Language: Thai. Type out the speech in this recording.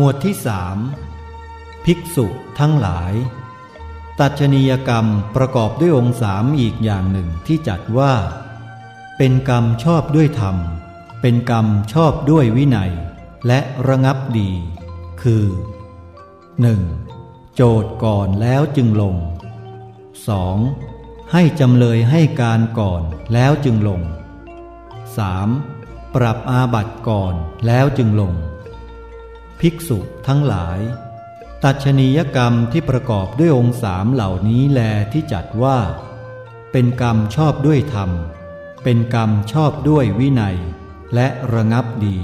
หมวดที่สามภิกษุทั้งหลาย ตัชนียกรรมประกอบด้วยองค์สามอีกอย่างหนึ่งที่จัดว่า เป็นกรรมชอบด้วยธรรม เป็นกรรมชอบด้วยวินัย และระงับดี คือ 1. โจทย์ก่อนแล้วจึงลง 2. ให้จำเลยให้การก่อนแล้วจึงลง 3. ปรับอาบัติก่อนแล้วจึงลง ภิกษุทั้งหลาย ตัชนียกรรมที่ประกอบด้วยองค์สามเหล่านี้แลที่จัดว่า เป็นกรรมชอบด้วยธรรม เป็นกรรมชอบด้วยวินัย และระงับดี